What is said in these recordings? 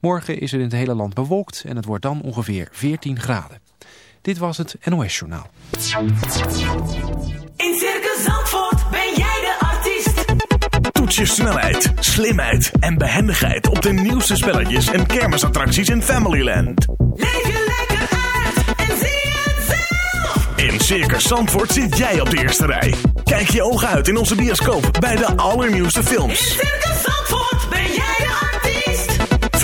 Morgen is het in het hele land bewolkt en het wordt dan ongeveer 14 graden. Dit was het NOS Journaal. In Circus Zandvoort ben jij de artiest. Toets je snelheid, slimheid en behendigheid op de nieuwste spelletjes en kermisattracties in Familyland. Leef je lekker uit en zie het zelf. In Circus Zandvoort zit jij op de eerste rij. Kijk je ogen uit in onze bioscoop bij de allernieuwste In films. Circus Zandvoort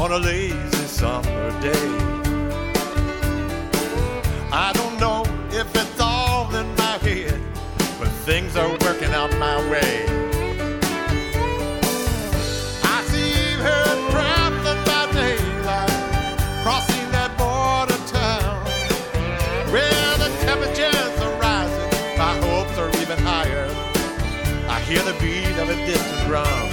On a lazy summer day. I don't know if it's all in my head, but things are working out my way. I see her traveling by daylight, crossing that border town, where the temperatures are rising, my hopes are even higher. I hear the beat of a distant drum.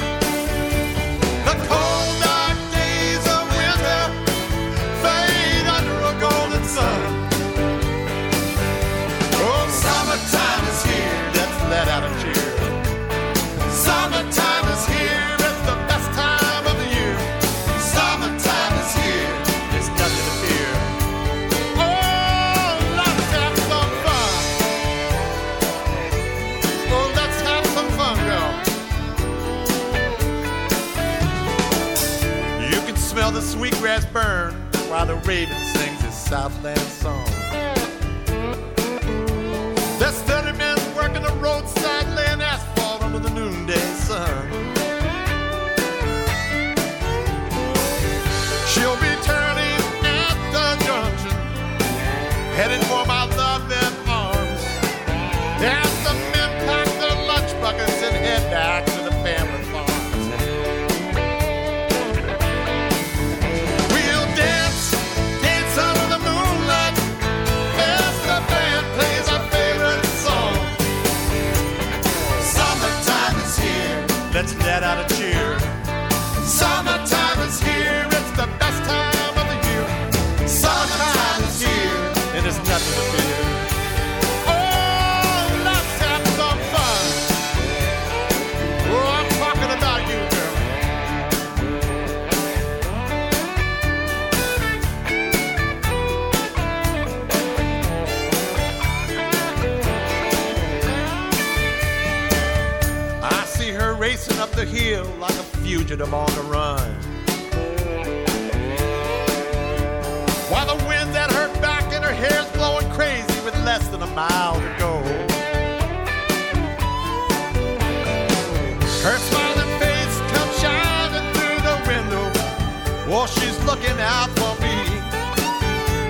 Well, she's looking out for me.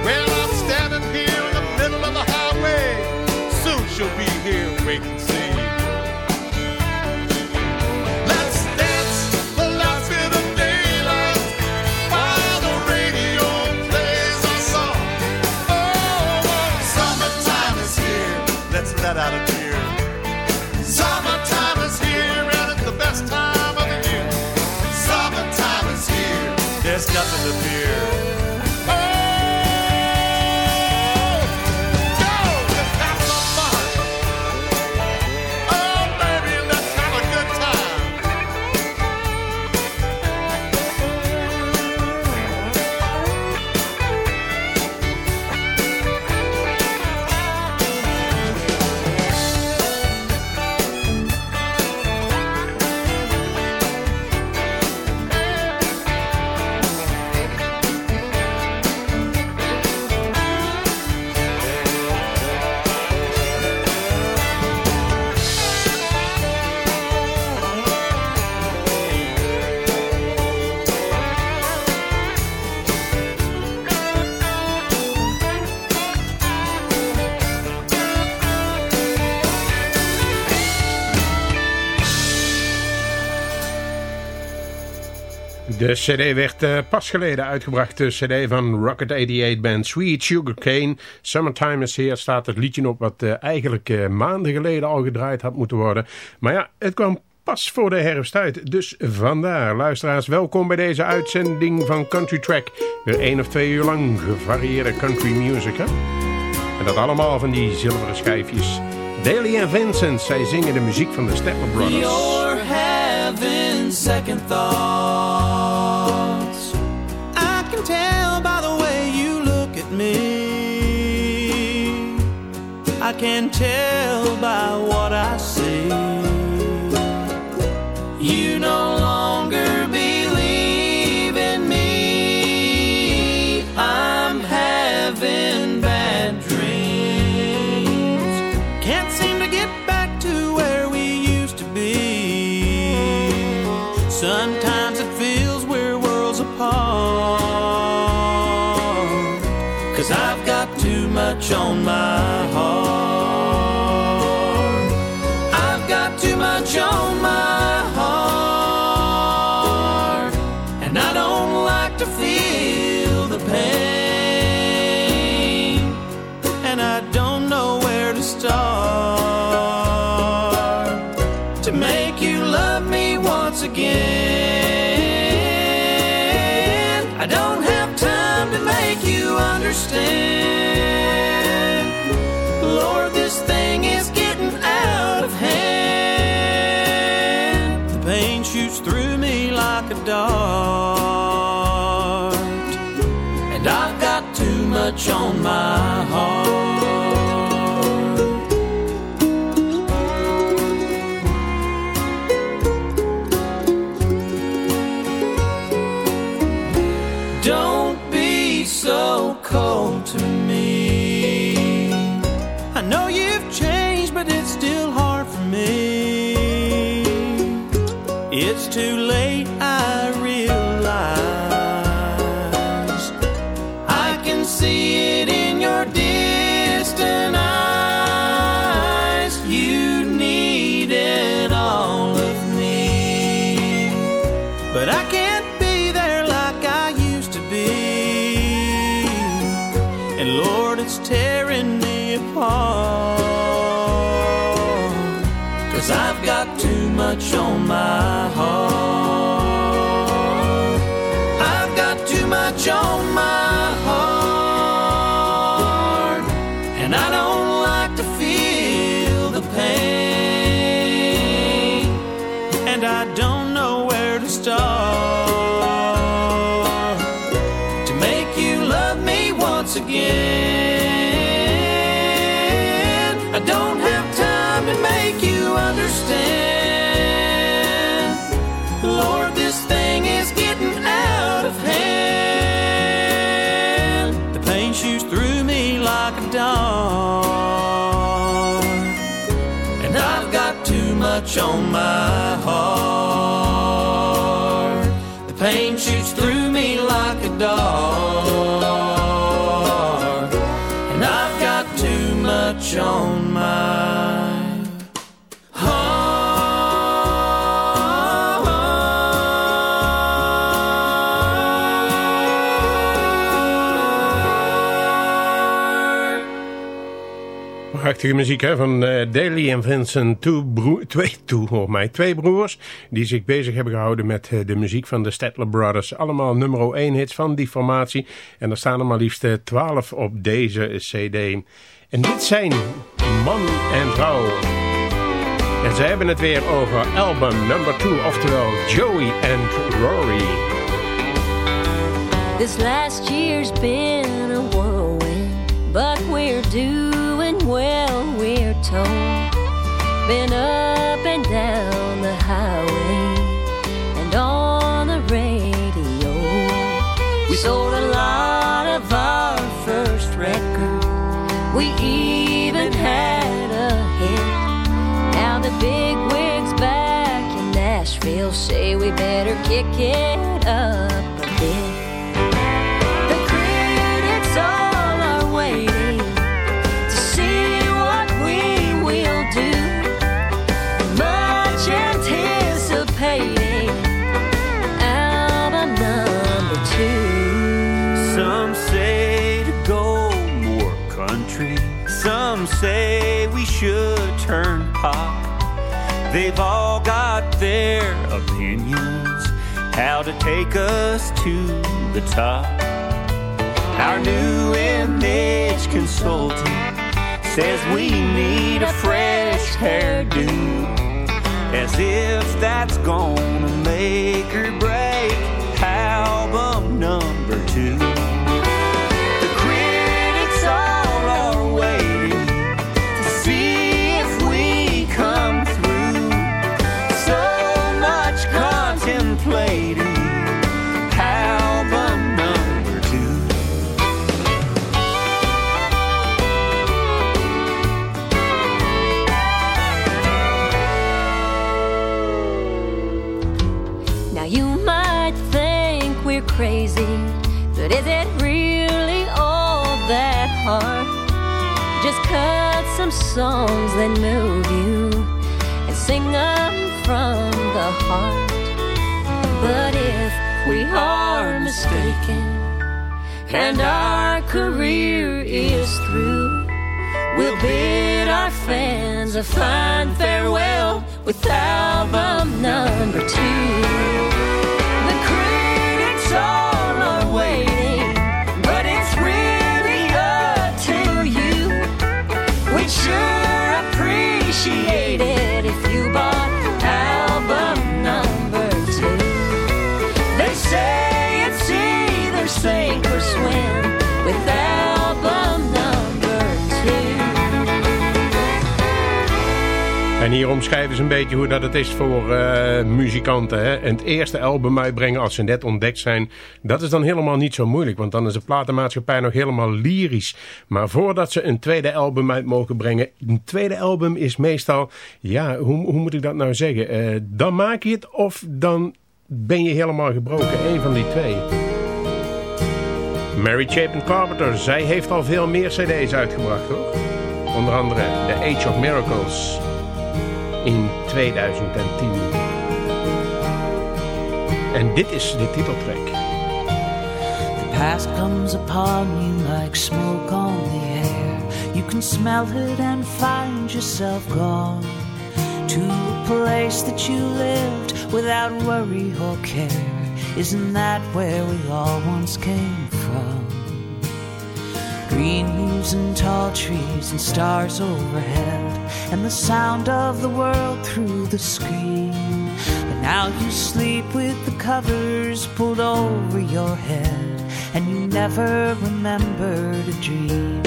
Well, There's De cd werd uh, pas geleden uitgebracht. De cd van Rocket 88 Band Sweet Sugar Cane. Summertime is Here staat het liedje op wat uh, eigenlijk uh, maanden geleden al gedraaid had moeten worden. Maar ja, het kwam pas voor de herfst uit. Dus vandaar, luisteraars, welkom bij deze uitzending van Country Track. Weer één of twee uur lang gevarieerde country music, hè? En dat allemaal van die zilveren schijfjes. Daly en Vincent, zij zingen de muziek van de Stepper Brothers. Having second thoughts. I can tell by the way you look at me. I can tell by what I see. You no on my too much on my heart. Don't be so cold to me. I know you've changed, but it's still hard for me. It's too late, too much on my heart. The pain shoots through me like a dart. And I've got too much on Muziek hè, van eh, Daly en Vincent. Two broer, twee, hoor mij, twee broers die zich bezig hebben gehouden met eh, de muziek van de Statler Brothers. Allemaal nummer 1 hits van die formatie. En er staan er maar liefst eh, 12 op deze cd. En dit zijn man en vrouw. En ze hebben het weer over album number 2, oftewel Joey and Rory. This last year's been a whirlwind, but we're well, we're told. Been up and down the highway and on the radio. We sold a lot of our first record. We even had a hit. Now the big wigs back in Nashville say we better kick it up a bit. Should turn pop. They've all got their opinions how to take us to the top. Our new image consultant says we need a fresh hairdo. As if that's gonna make or break album number two. Crazy, but is it really all that hard? Just cut some songs that move you and sing them from the heart. But if we are mistaken and our career is through, we'll bid our fans a fine farewell with album number two. Appreciate it En hier omschrijven ze een beetje hoe dat het is voor eh, muzikanten. Hè? En het eerste album uitbrengen als ze net ontdekt zijn, dat is dan helemaal niet zo moeilijk. Want dan is de platenmaatschappij nog helemaal lyrisch. Maar voordat ze een tweede album uit mogen brengen, een tweede album is meestal, ja, hoe, hoe moet ik dat nou zeggen? Eh, dan maak je het of dan ben je helemaal gebroken. Eén van die twee. Mary Chapin Carpenter, zij heeft al veel meer cd's uitgebracht hoor. Onder andere The Age of Miracles in 2010. En dit is de titeltrack. The past comes upon you like smoke on the air. You can smell it and find yourself gone to a place that you lived without worry or care. Isn't that where we all once came from? Green leaves and tall trees and stars overhead, and the sound of the world through the screen. But now you sleep with the covers pulled over your head, and you never remember a dream.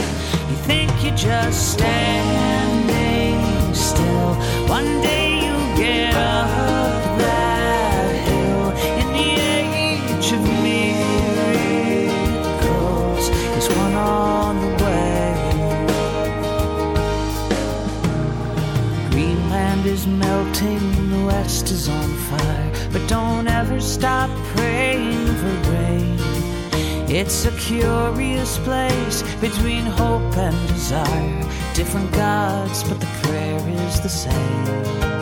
You think you're just standing still. One day you'll get up Greenland is melting, the west is on fire. But don't ever stop praying for rain. It's a curious place between hope and desire. Different gods, but the prayer is the same.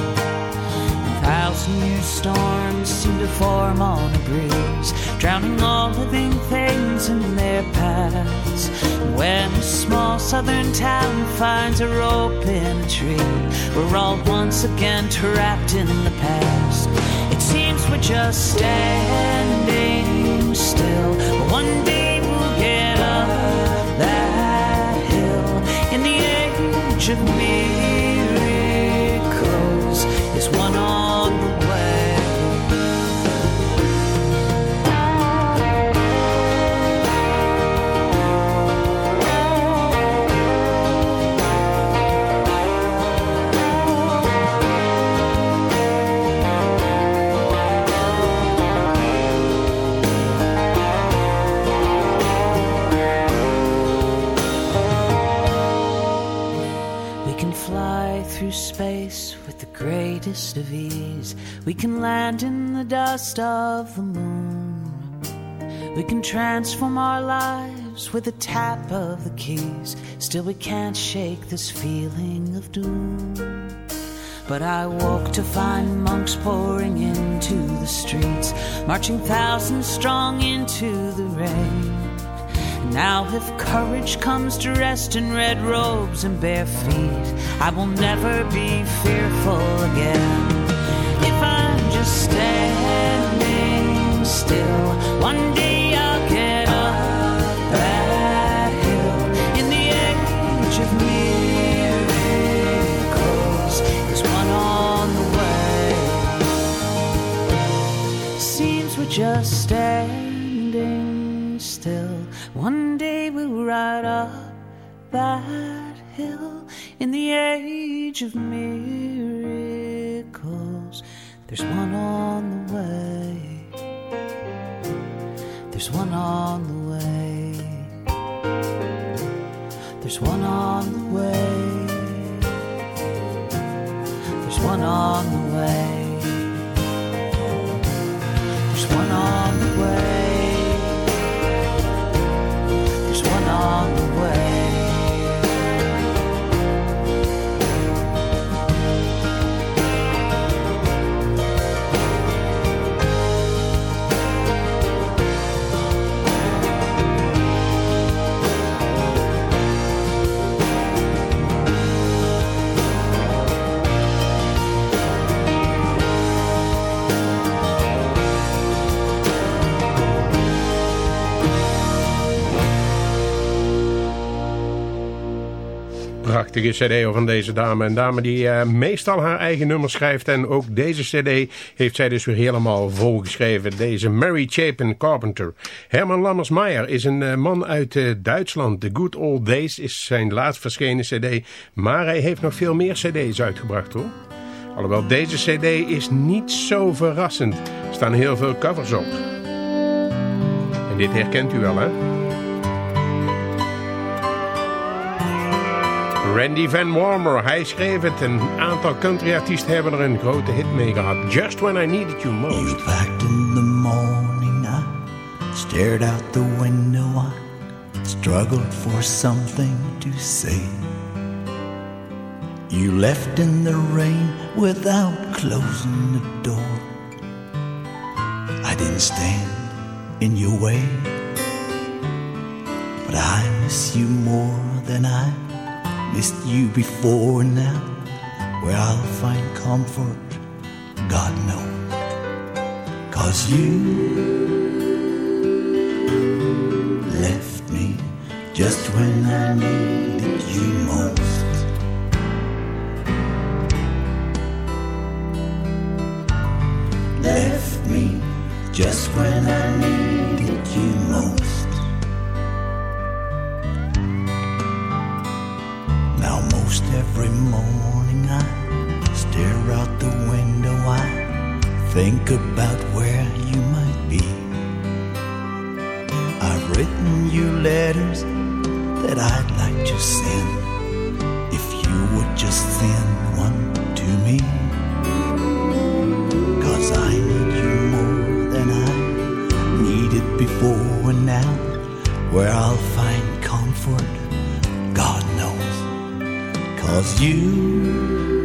Thousand new storms seem to form on a breeze, drowning all living things in their paths. And when a small southern town finds a rope in a tree, we're all once again trapped in the past. It seems we're just standing still, one day we'll get up that hill in the age of miracles. Of ease. We can land in the dust of the moon. We can transform our lives with a tap of the keys. Still, we can't shake this feeling of doom. But I woke to find monks pouring into the streets, marching thousands strong into the rain. Now, if courage comes to rest in red robes and bare feet, I will never be fearful again. If I'm just standing still, one day I'll get up that hill in the age of miracles. There's one on the way. Seems we're just standing still. One ride up that hill in the age of miracles. There's one on the way. There's one on the way. There's one on the way. There's one on the way. There's one on the way. On the way. Prachtige cd van deze dame. Een dame die eh, meestal haar eigen nummers schrijft. En ook deze cd heeft zij dus weer helemaal volgeschreven. Deze Mary Chapin Carpenter. Herman Lammersmeyer is een eh, man uit eh, Duitsland. The Good Old Days is zijn laatst verschenen cd. Maar hij heeft nog veel meer cd's uitgebracht hoor. Alhoewel deze cd is niet zo verrassend. Er staan heel veel covers op. En dit herkent u wel hè? Randy VanWarmer, hij schreef het. Een aantal countryartiesten hebben er een grote hit mee gehad. Just When I Needed You You Most. packed in the morning, I stared out the window, I struggled for something to say. You left in the rain without closing the door. I didn't stand in your way, but I miss you more than I missed you before now. Where I'll find comfort, God knows. Cause you left me just when I needed you most. Left me just when I needed you most. Every morning I stare out the window, I think about where you might be. I've written you letters that I'd like to send if you would just send one to me. Cause I need you more than I needed before and now, where I'll find comfort. Cause you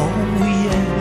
Oh yeah.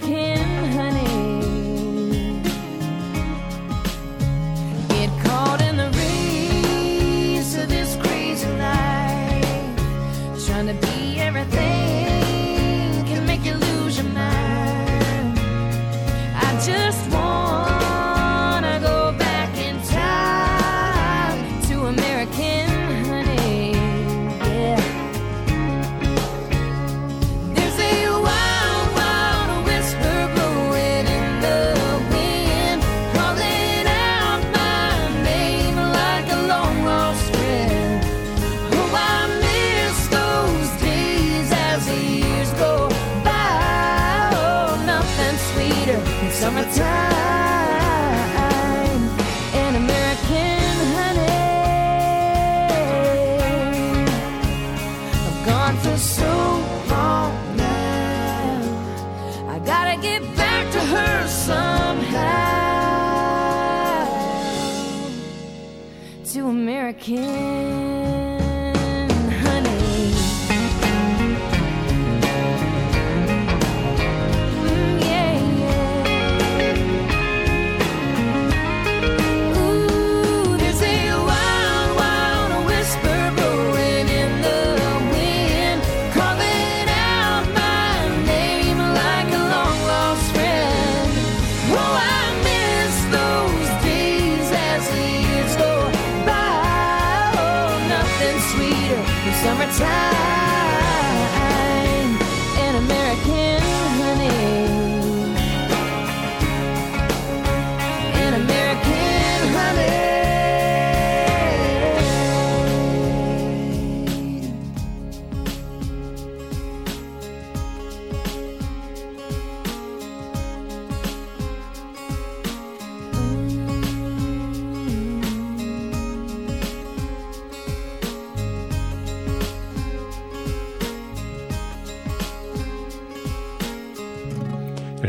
Can't.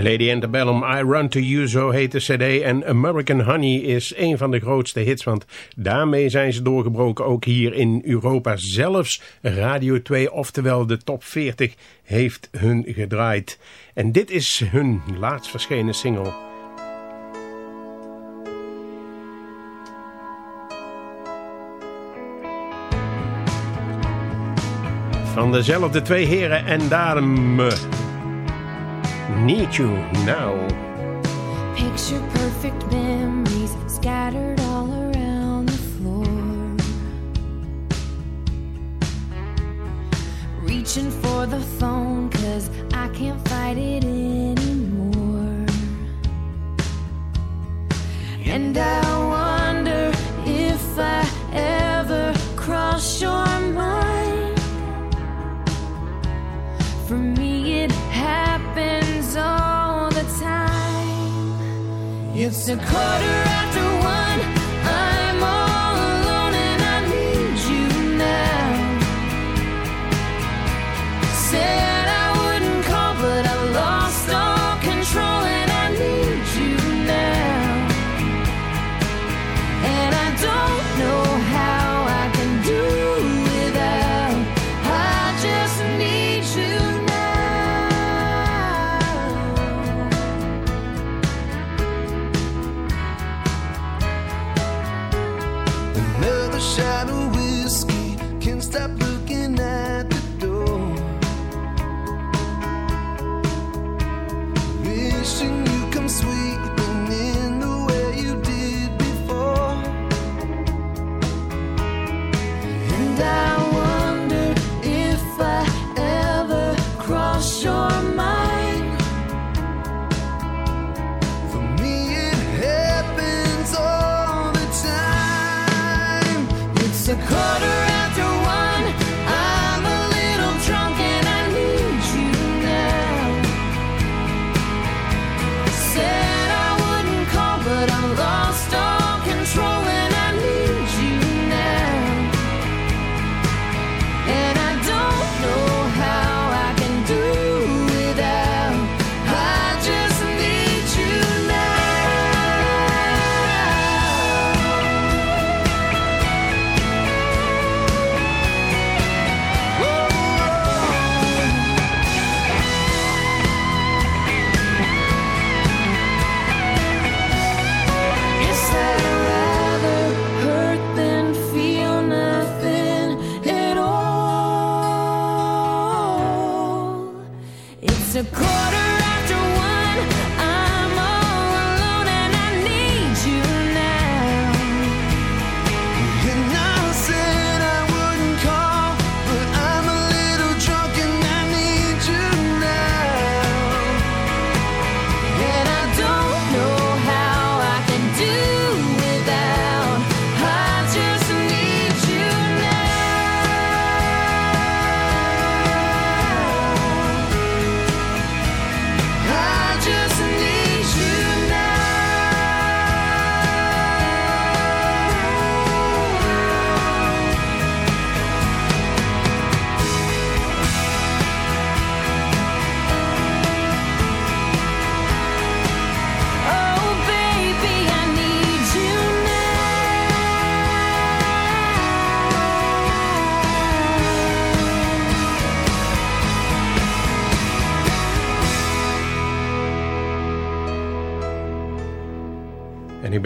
Lady Bellum, I Run To You, zo heet de cd. En American Honey is een van de grootste hits, want daarmee zijn ze doorgebroken. Ook hier in Europa zelfs Radio 2, oftewel de top 40, heeft hun gedraaid. En dit is hun laatst verschenen single. Van dezelfde twee heren en dames... Need You Now. Picture perfect memories scattered all around the floor. Reaching for the phone, cause I can't fight it anymore. And I wonder if I ever cross your mind. For me, it happened. It's a quarter after one. I'm all alone and I need you now. Say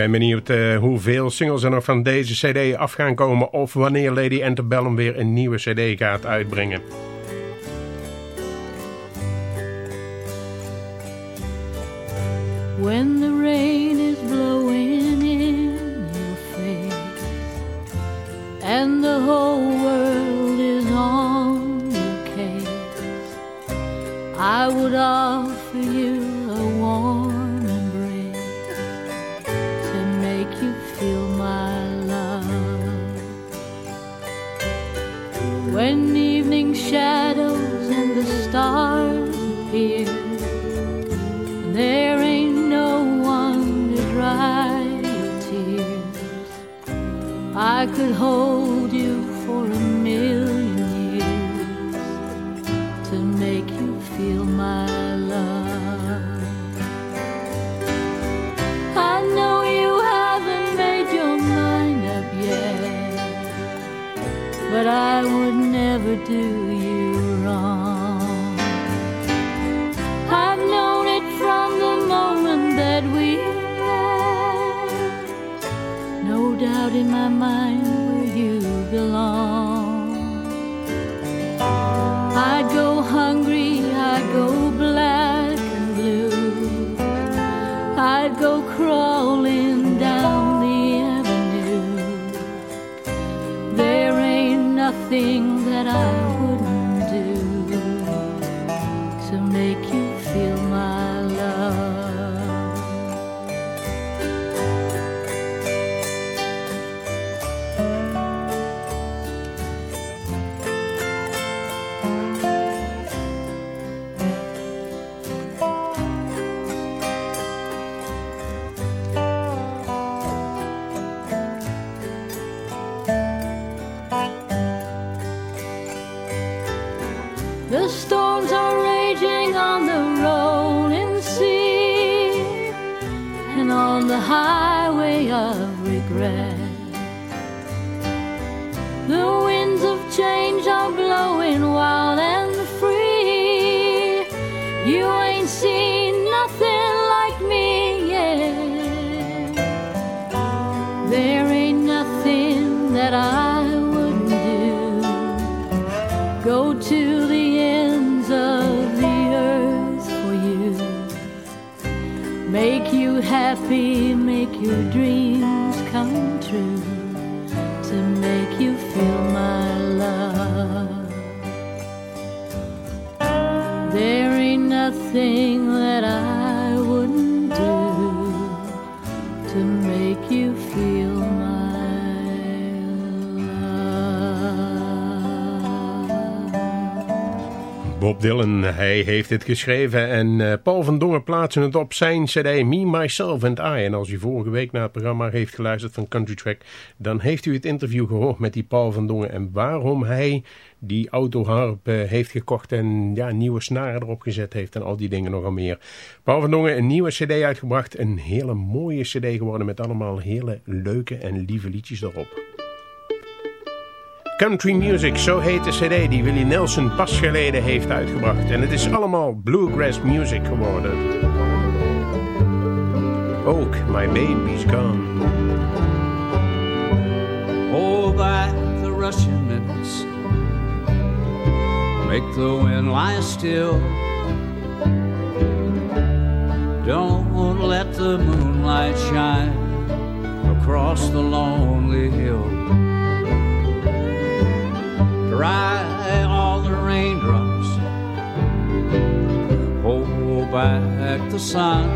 ben benieuwd eh, hoeveel singles er nog van deze cd af gaan komen... of wanneer Lady Antebellum weer een nieuwe cd gaat uitbrengen. When the rain is blowing in your face and the whole world is on your case, I would offer you shadows and the stars appear. There ain't no one to dry your tears. I could hold you for a million years to make you feel my love. I know you haven't made your mind up yet, but I would never do Bob Dylan, hij heeft het geschreven en eh, Paul van Dongen plaatsen het op zijn cd Me, Myself and I. En als u vorige week naar het programma heeft geluisterd van Country Track, dan heeft u het interview gehoord met die Paul van Dongen en waarom hij die autoharp eh, heeft gekocht en ja, nieuwe snaren erop gezet heeft en al die dingen nogal meer. Paul van Dongen, een nieuwe cd uitgebracht, een hele mooie cd geworden met allemaal hele leuke en lieve liedjes erop. Country Music, zo heet de cd die Willie Nelson pas geleden heeft uitgebracht. En het is allemaal bluegrass music geworden. Ook My Baby's Gone. Hold back the Russian minutes. Make the wind lie still. Don't let the moonlight shine across the lonely hill. Dry all the raindrops. Hold back the sun.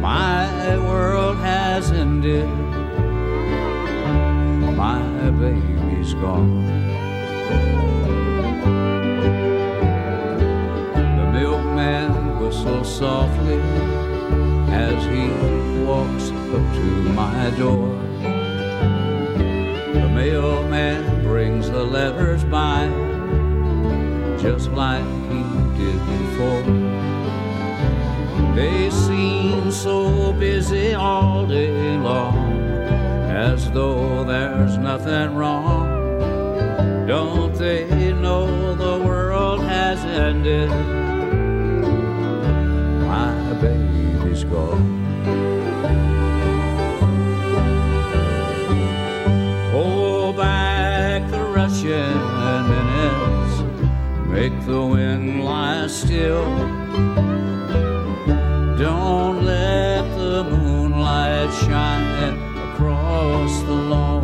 My world has ended. My baby's gone. The milkman whistles softly as he walks up to my door. The mailman brings the letters by just like he did before. They seem so busy all day long, as though there's nothing wrong. Don't they know the world has ended? My baby's gone. The wind lie still. Don't let the moonlight shine across the lonely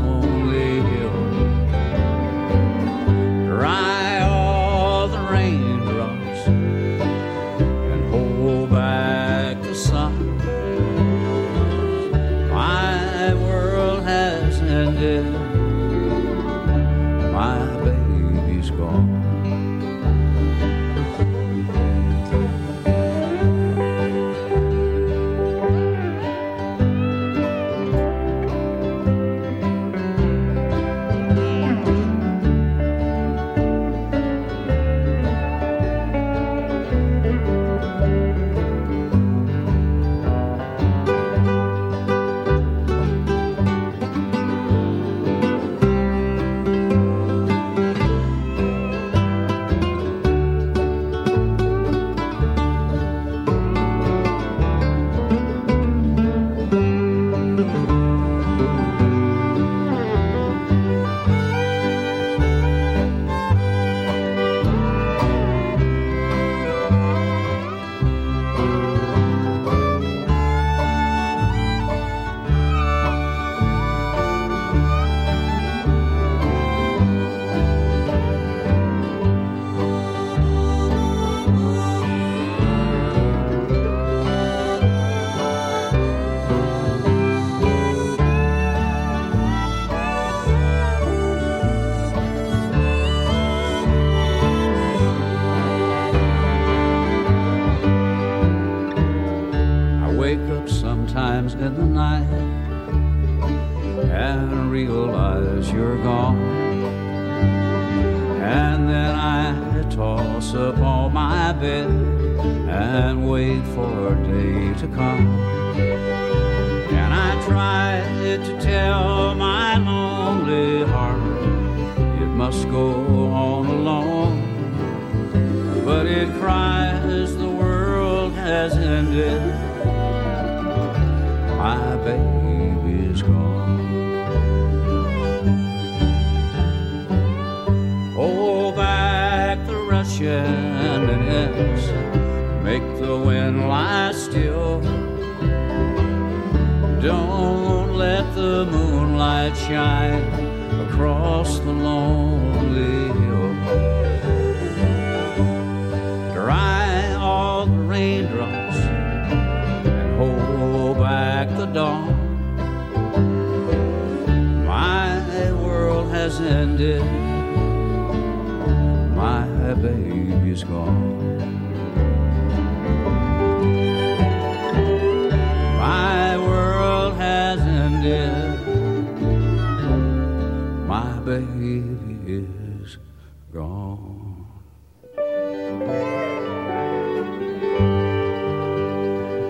moonlight shine across the lonely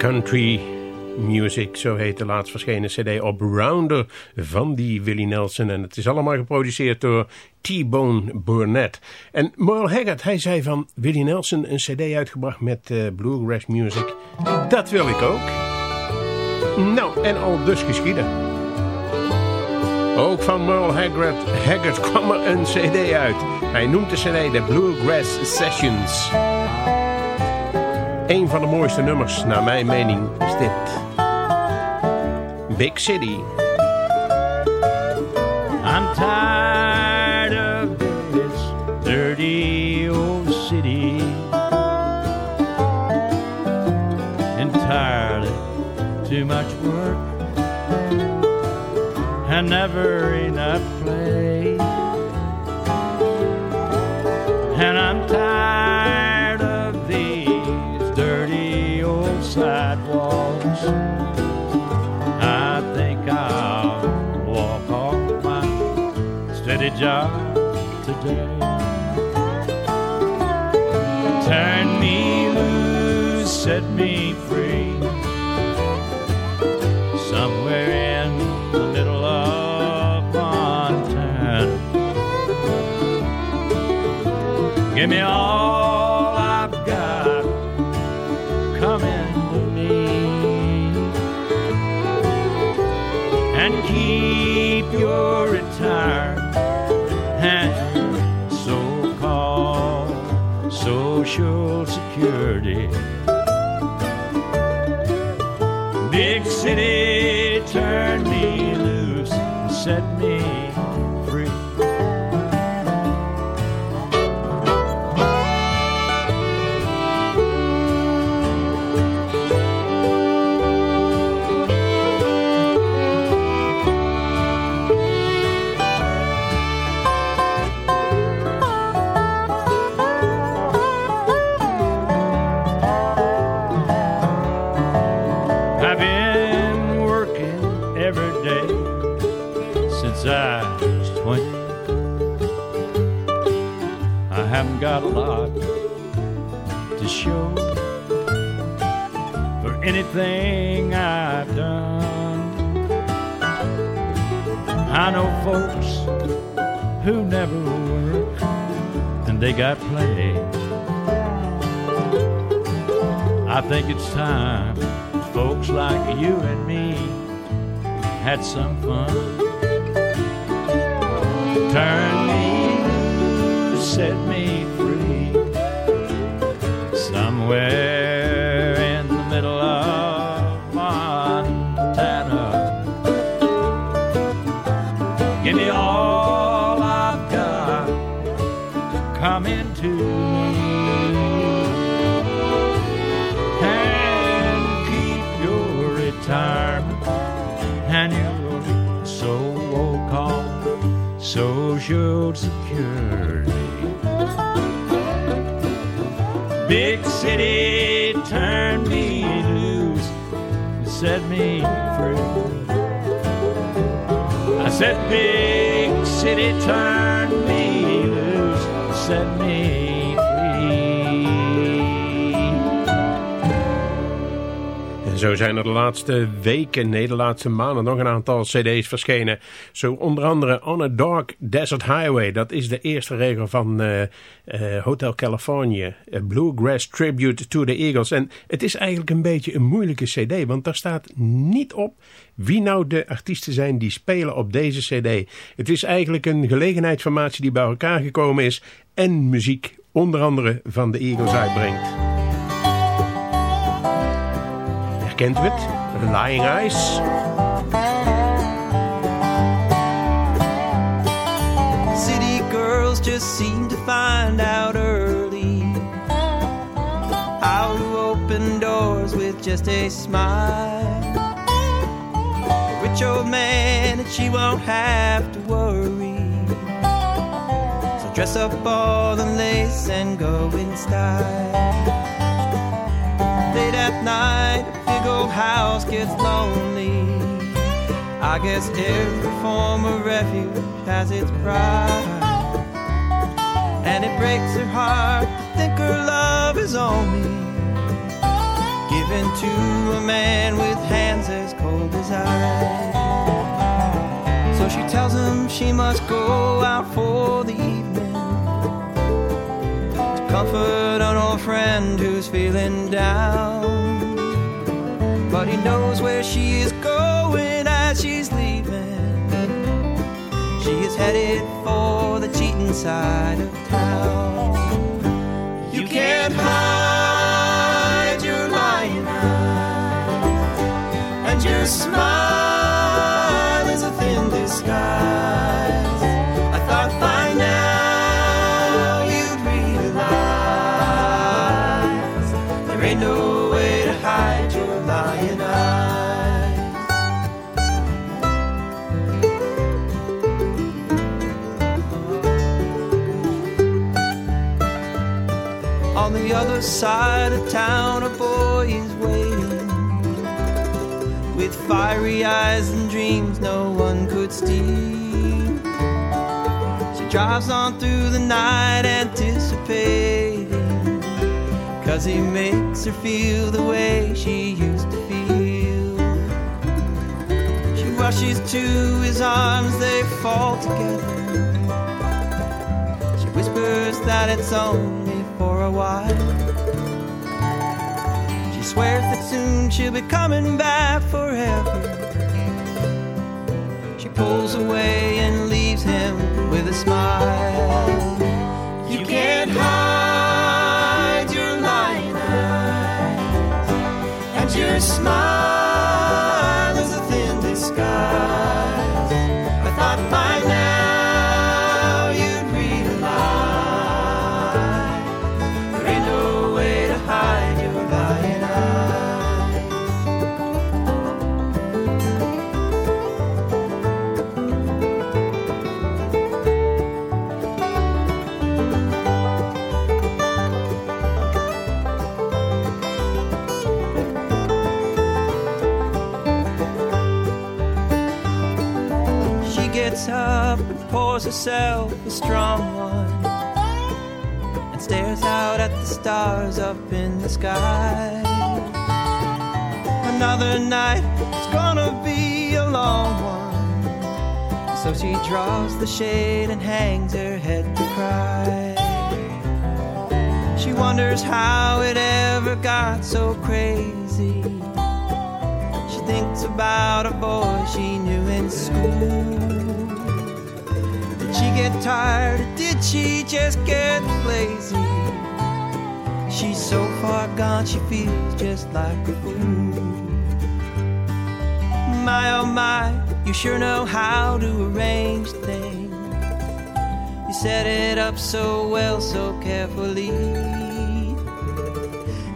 Country Music, zo heet de laatst verschenen cd op Rounder van die Willie Nelson. En het is allemaal geproduceerd door T-Bone Burnett. En Merle Haggard, hij zei van Willie Nelson een cd uitgebracht met eh, bluegrass music. Dat wil ik ook. Nou, en al dus geschieden. Ook van Merle Haggard, Haggard kwam er een cd uit. Hij noemt de cd de Bluegrass Sessions. Een van de mooiste nummers, naar mijn mening, is dit. Big City. I'm tired of this dirty old city. Entirely too much work and never enough play. And I'm tired job today. Turn me loose, set me got plenty. I think it's time folks like you and me had some fun. Turn me loose, set me city turned me loose and set me free. I said big city turned me zo zijn er de laatste weken, nee de laatste maanden nog een aantal cd's verschenen. Zo onder andere On a Dark Desert Highway. Dat is de eerste regel van eh, eh, Hotel California. A Bluegrass Tribute to the Eagles. En het is eigenlijk een beetje een moeilijke cd. Want daar staat niet op wie nou de artiesten zijn die spelen op deze cd. Het is eigenlijk een gelegenheidsformatie die bij elkaar gekomen is. En muziek onder andere van de Eagles uitbrengt. Het? Lying Eyes. City girls just seem to find out early how to open doors with just a smile. A rich old man, and she won't have to worry. So dress up all the lace and go in style. Late at night, old house gets lonely. I guess every form of refuge has its pride. And it breaks her heart to think her love is only given to a man with hands as cold as ice. So she tells him she must go out for the evening to comfort an old friend who's feeling down. He knows where she is going as she's leaving. She is headed for the cheating side of town. You can't hide your lying eye, and your smile On the other side of town, a boy is waiting with fiery eyes and dreams no one could steal. She drives on through the night, anticipating, cause he makes her feel the way she used to feel. She rushes to his arms, they fall together. She whispers that it's for a while. She swears that soon she'll be coming back forever. She pulls away and leaves him with a smile. You can't hide your lying eyes, and your smile herself a strong one and stares out at the stars up in the sky. Another night, it's gonna be a long one. So she draws the shade and hangs her head to cry. She wonders how it ever got so crazy. She thinks about a boy she knew in school. Did she get tired or did she just get lazy? She's so far gone, she feels just like a fool. My oh my, you sure know how to arrange things. You set it up so well, so carefully.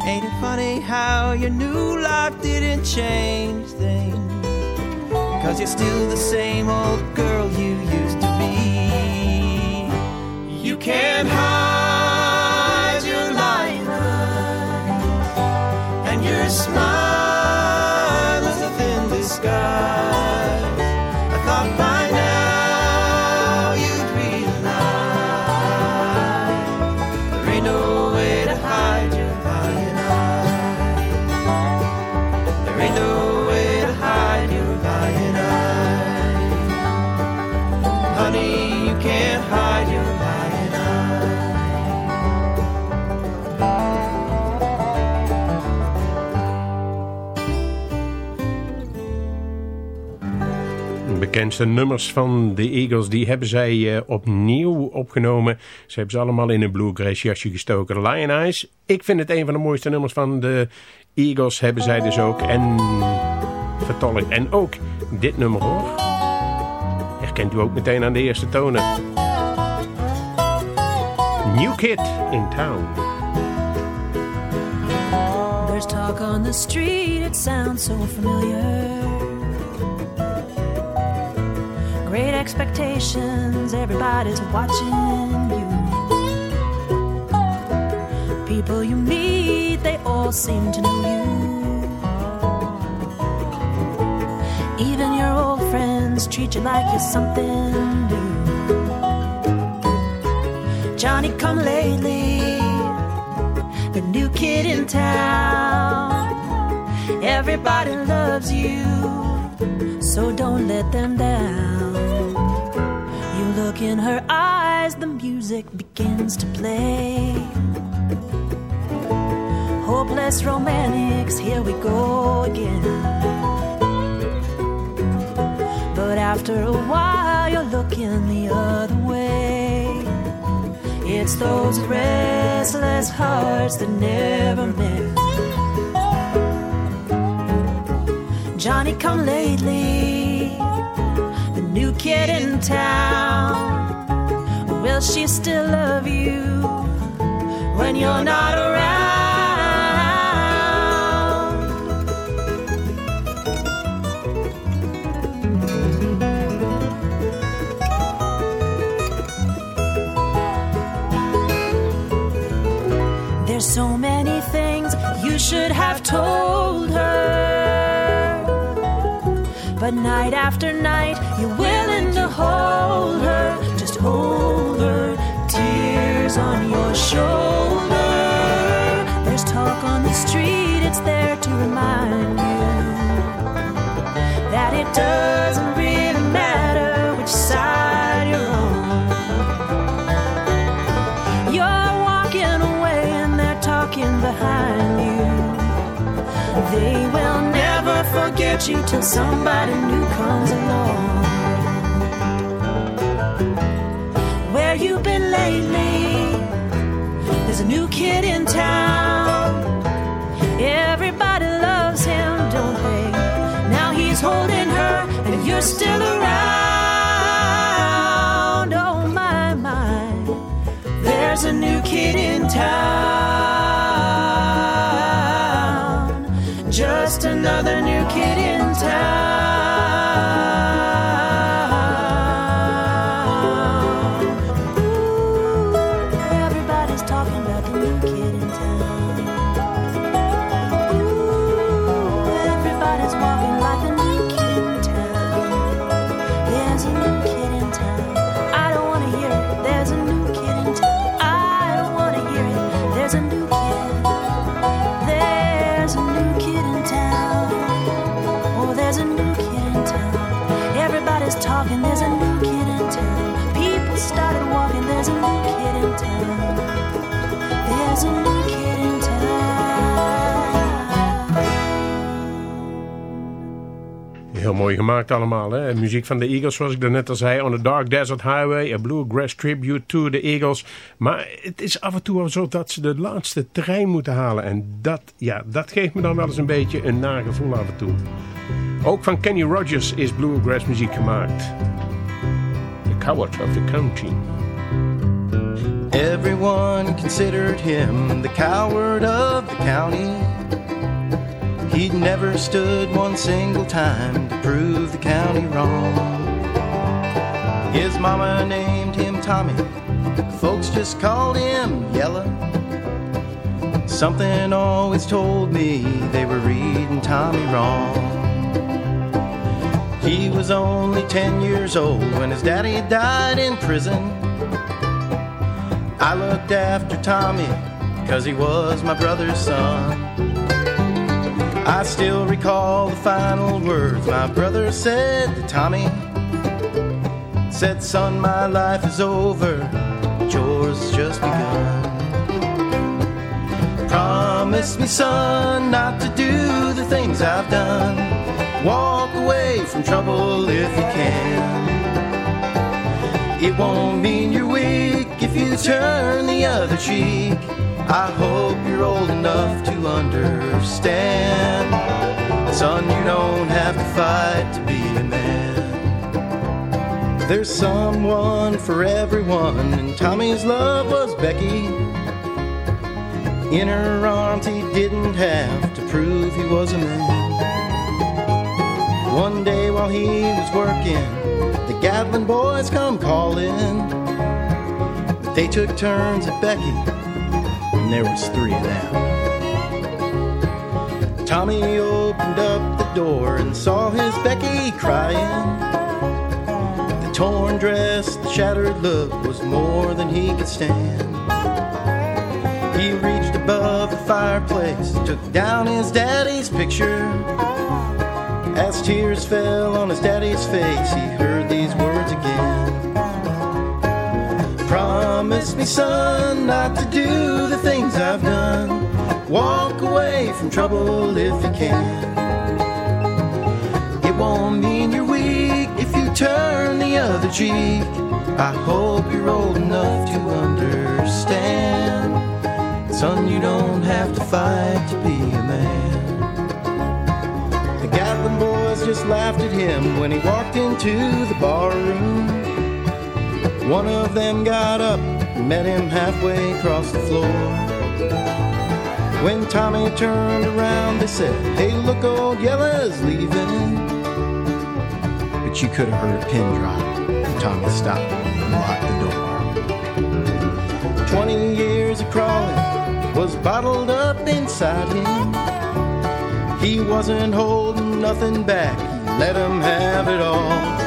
Ain't it funny how your new life didn't change things? Cause you're still the same old girl you used to be. Can't hide your eyes, and your smile bekendste nummers van de Eagles, die hebben zij eh, opnieuw opgenomen. Ze hebben ze allemaal in een bluegrass jasje gestoken. Lion Eyes, ik vind het een van de mooiste nummers van de Eagles, hebben zij dus ook. En vertolkt. En ook dit nummer hoor. Herkent u ook meteen aan de eerste tonen. New Kid in Town. There's talk on the street, it sounds so familiar. Great expectations, everybody's watching you. People you meet, they all seem to know you. Even your old friends treat you like you're something new. Johnny come lately, the new kid in town. Everybody loves you, so don't let them down. In her eyes, the music begins to play. Hopeless romantics, here we go again. But after a while, you're looking the other way. It's those restless hearts that never met. Johnny come lately, new kid in town. Will she still love you when you're not around? But night after night, you're willing to hold her. Just hold her, tears on your shoulder. There's talk on the street, it's there to remind you that it doesn't really matter which side you're on. You're walking away and they're talking behind forget you till somebody new comes along. Where you been lately? There's a new kid in town. Everybody loves him, don't they? Now he's holding her, and you're still around. Oh my my, there's a new kid in town. Just another new kid in town. Mooi gemaakt allemaal. Hè? Muziek van de Eagles, zoals ik daarnet al zei. On the Dark Desert Highway, a bluegrass tribute to the Eagles. Maar het is af en toe zo dat ze de laatste trein moeten halen. En dat, ja, dat geeft me dan wel eens een beetje een nagevoel af en toe. Ook van Kenny Rogers is bluegrass muziek gemaakt. The Coward of the Country. Everyone considered him the coward of the county. He'd never stood one single time to prove the county wrong. His mama named him Tommy, folks just called him Yellow. Something always told me they were reading Tommy wrong. He was only 10 years old when his daddy died in prison. I looked after Tommy because he was my brother's son. I still recall the final words my brother said to Tommy. Said, son, my life is over, yours just begun. Promise me, son, not to do the things I've done. Walk away from trouble if you can. It won't mean you're weak if you turn the other cheek. I hope you're old enough to understand. Son, you don't have to fight to be a man. There's someone for everyone, and Tommy's love was Becky. In her arms, he didn't have to prove he was a man. One day while he was working, the Gatlin boys come calling. They took turns at Becky, there was three of them. Tommy opened up the door and saw his Becky crying. The torn dress, the shattered look was more than he could stand. He reached above the fireplace, took down his daddy's picture. As tears fell on his daddy's face, he heard Promise me, son, not to do the things I've done. Walk away from trouble if you can. It won't mean you're weak if you turn the other cheek. I hope you're old enough to understand. Son, you don't have to fight to be a man. The Gatlin boys just laughed at him when he walked into the bar room. One of them got up met him halfway across the floor. When Tommy turned around, they said, Hey, look, old Yella's leaving. But you could have heard a pin drop. Tommy stopped and locked the door. Twenty years of crawling was bottled up inside him. He wasn't holding nothing back, he let him have it all.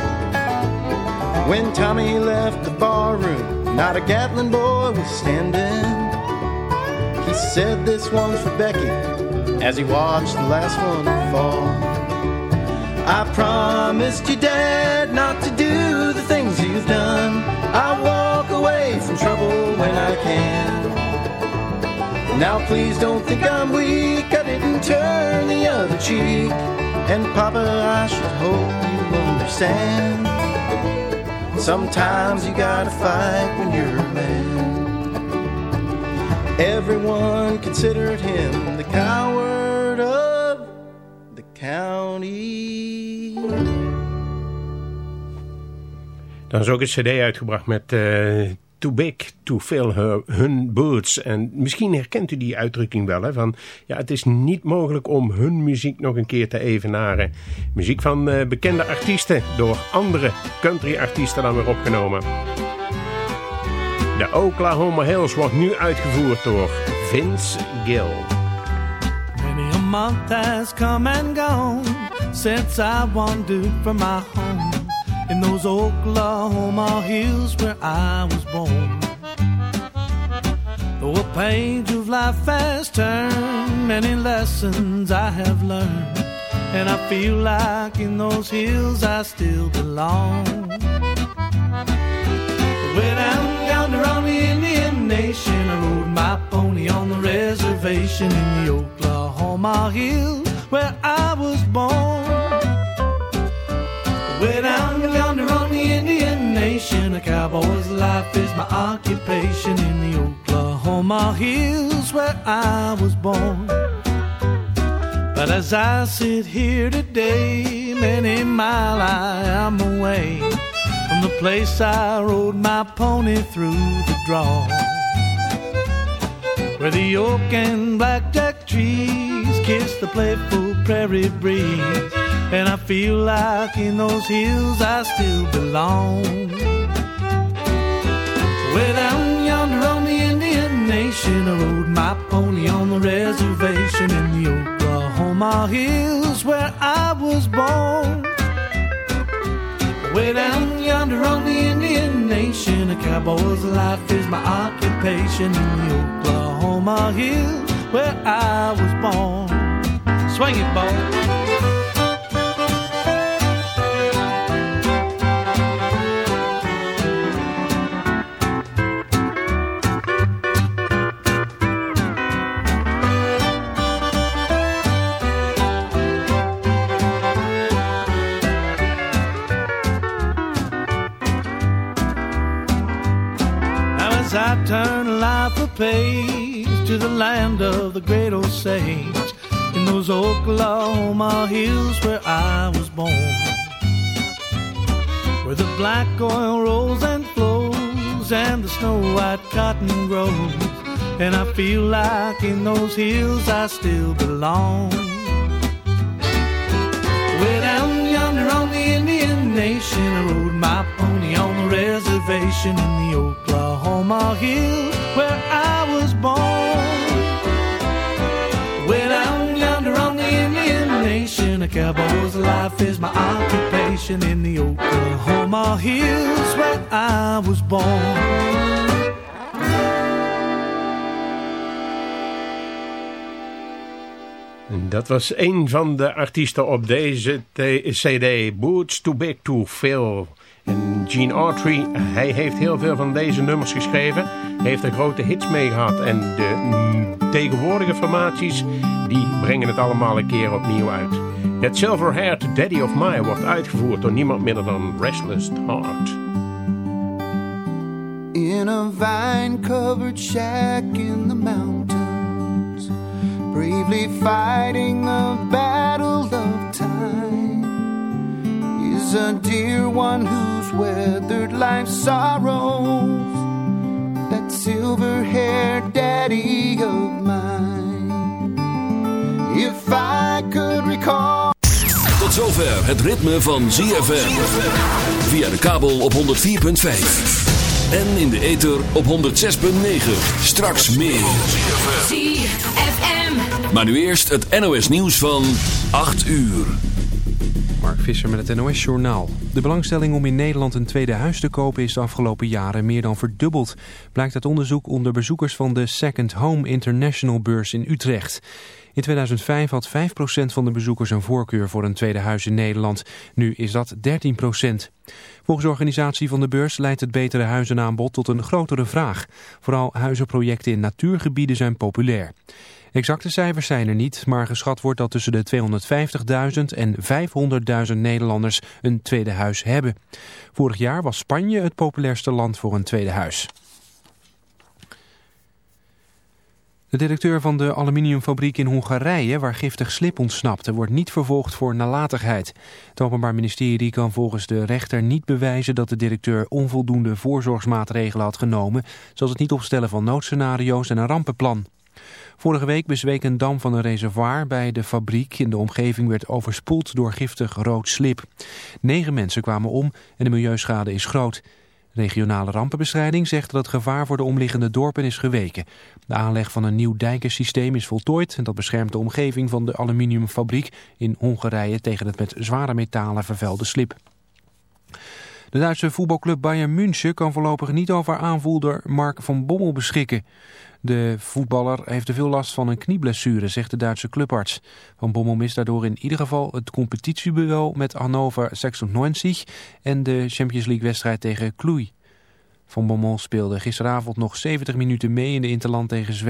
When Tommy left the bar room, not a Gatlin boy was standing. He said this one's for Becky as he watched the last one fall. I promised you, Dad, not to do the things you've done. I walk away from trouble when I can. Now please don't think I'm weak. I didn't turn the other cheek. And Papa, I should hope you understand. Sometimes you gotta fight when you're a man. Everyone considered him the coward of the county. Dan is ook een cd uitgebracht met eh, Too Big to Fill Her, Hun Boots. En misschien herkent u die uitdrukking wel. Hè, van, ja, het is niet mogelijk om hun muziek nog een keer te evenaren. Muziek van eh, bekende artiesten door andere country artiesten dan weer opgenomen. De Oklahoma Hills wordt nu uitgevoerd door Vince Gill. Many a month has come and gone since I wandered from my home in those Oklahoma hills where I was born. Though a page of life has turned, many lessons I have learned, and I feel like in those hills I still belong. Way down yonder on the Indian Nation, I rode my pony on the reservation in the Oklahoma hills where I was born. Way down a cowboy's life is my occupation in the Oklahoma hills where I was born. But as I sit here today, many mile I am away from the place I rode my pony through the draw. Where the oak and blackjack trees kiss the playful prairie breeze. And I feel like in those hills I still belong. Way down yonder on the Indian Nation, I rode my pony on the reservation in the Oklahoma hills where I was born. Way down yonder on the Indian Nation, a cowboy's life is my occupation in the Oklahoma hills where I was born. Swing it, boy. Page to the land of the great Osage, in those Oklahoma hills where I was born, where the black oil rolls and flows and the snow white cotton grows, and I feel like in those hills I still belong. Way down yonder on the Indian Nation, I rode my reservation in the Oklahoma hills where I was born. Way down yonder on the Indian Nation, a cowboy's life is my occupation in the Oklahoma hills where I was born. Dat was een van de artiesten op deze cd, Boots Too Big to Fill. En Gene Autry, hij heeft heel veel van deze nummers geschreven. Heeft er grote hits mee gehad. En de tegenwoordige formaties, die brengen het allemaal een keer opnieuw uit. That Silver-Haired Daddy of Mine wordt uitgevoerd door niemand minder dan Restless Heart. In a vine covered shack in the mountains, bravely fighting a battle of time, is a dear one who's weathered life's sorrows. That silver haired daddy of mine. If I could recall. Tot zover het ritme van ZFM. Via de kabel op 104.5. En in de ether op 106.9. Straks meer. ZFM. Maar nu eerst het NOS nieuws van 8 uur. Visser met het NOS Journaal. De belangstelling om in Nederland een tweede huis te kopen is de afgelopen jaren meer dan verdubbeld. Blijkt uit onderzoek onder bezoekers van de Second Home International beurs in Utrecht. In 2005 had 5% van de bezoekers een voorkeur voor een tweede huis in Nederland. Nu is dat 13%. Volgens de organisatie van de beurs leidt het betere huizenaanbod tot een grotere vraag. Vooral huizenprojecten in natuurgebieden zijn populair. Exacte cijfers zijn er niet, maar geschat wordt dat tussen de 250.000 en 500.000 Nederlanders een tweede huis hebben. Vorig jaar was Spanje het populairste land voor een tweede huis. De directeur van de aluminiumfabriek in Hongarije, waar giftig slip ontsnapte, wordt niet vervolgd voor nalatigheid. Het Openbaar Ministerie kan volgens de rechter niet bewijzen dat de directeur onvoldoende voorzorgsmaatregelen had genomen, zoals het niet opstellen van noodscenario's en een rampenplan. Vorige week bezweek een dam van een reservoir bij de fabriek. In de omgeving werd overspoeld door giftig rood slip. Negen mensen kwamen om en de milieuschade is groot. Regionale rampenbestrijding zegt dat het gevaar voor de omliggende dorpen is geweken. De aanleg van een nieuw dijkensysteem is voltooid en dat beschermt de omgeving van de aluminiumfabriek in Hongarije tegen het met zware metalen vervuilde slip. De Duitse voetbalclub Bayern München kan voorlopig niet over aanvoerder Mark van Bommel beschikken. De voetballer heeft te veel last van een knieblessure, zegt de Duitse clubarts. Van Bommel mist daardoor in ieder geval het competitiebureau met Hannover 96 en de Champions League wedstrijd tegen Cluj. Van Bommel speelde gisteravond nog 70 minuten mee in de Interland tegen Zweden.